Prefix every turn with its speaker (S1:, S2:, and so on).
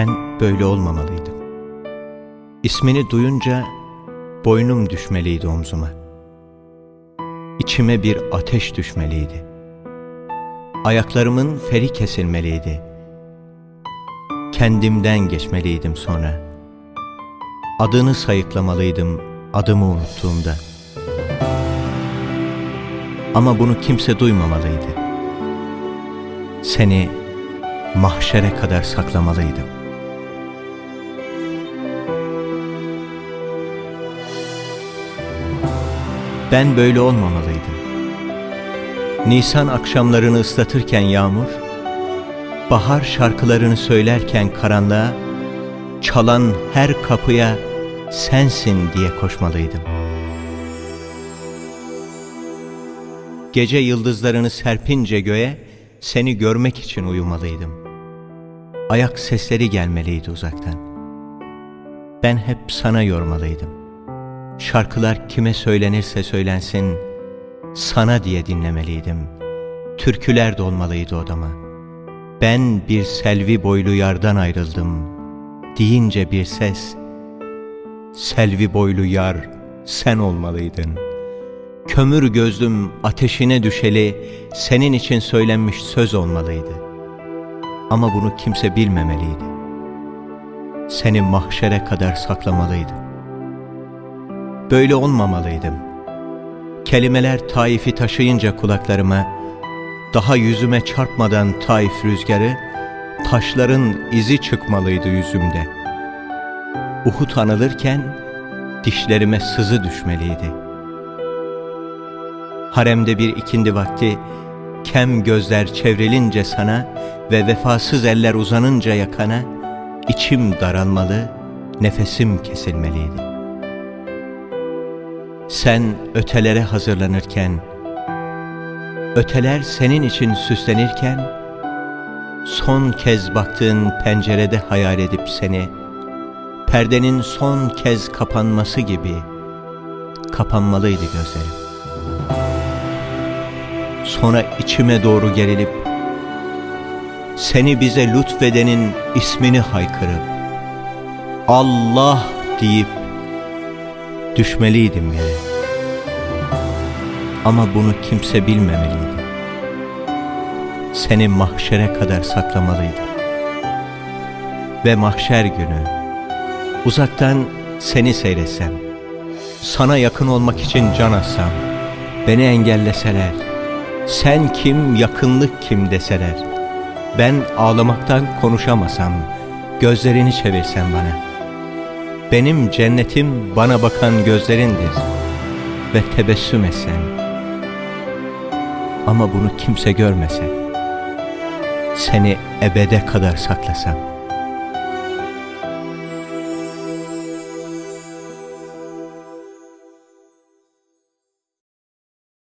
S1: Ben böyle olmamalıydım. İsmini duyunca boynum düşmeliydi omzuma. İçime bir ateş düşmeliydi. Ayaklarımın feri kesilmeliydi. Kendimden geçmeliydim sonra. Adını sayıklamalıydım adımı unuttuğumda. Ama bunu kimse duymamalıydı. Seni mahşere kadar saklamalıydım. Ben böyle olmamalıydım. Nisan akşamlarını ıslatırken yağmur, bahar şarkılarını söylerken karanlığa, çalan her kapıya sensin diye koşmalıydım. Gece yıldızlarını serpince göğe, seni görmek için uyumalıydım. Ayak sesleri gelmeliydi uzaktan. Ben hep sana yormalıydım. Şarkılar kime söylenirse söylensin, sana diye dinlemeliydim. Türküler dolmalıydı odama. Ben bir selvi boylu yardan ayrıldım. Deyince bir ses, selvi boylu yar sen olmalıydın. Kömür gözlüm ateşine düşeli senin için söylenmiş söz olmalıydı. Ama bunu kimse bilmemeliydi. Seni mahşere kadar saklamalıydım. Böyle olmamalıydım. Kelimeler Taif'i taşıyınca kulaklarıma, daha yüzüme çarpmadan Taif rüzgarı, taşların izi çıkmalıydı yüzümde. Uhud anılırken dişlerime sızı düşmeliydi. Haremde bir ikindi vakti, kem gözler çevrilince sana ve vefasız eller uzanınca yakana, içim daralmalı, nefesim kesilmeliydi. Sen ötelere hazırlanırken, öteler senin için süslenirken, son kez baktığın pencerede hayal edip seni, perdenin son kez kapanması gibi kapanmalıydı gözlerim. Sonra içime doğru gerilip, seni bize lütfedenin ismini haykırıp, Allah deyip düşmeliydim yere. Ama bunu kimse bilmemeliydi. Seni mahşere kadar saklamalıydım. Ve mahşer günü uzaktan seni seyretsem, sana yakın olmak için can atsam, beni engelleseler, sen kim yakınlık kim deseler, ben ağlamaktan konuşamasam, gözlerini çevirsen bana.'' Benim cennetim bana bakan gözlerindir ve tebessüm etsen. Ama bunu kimse görmese, seni ebede kadar saklasam.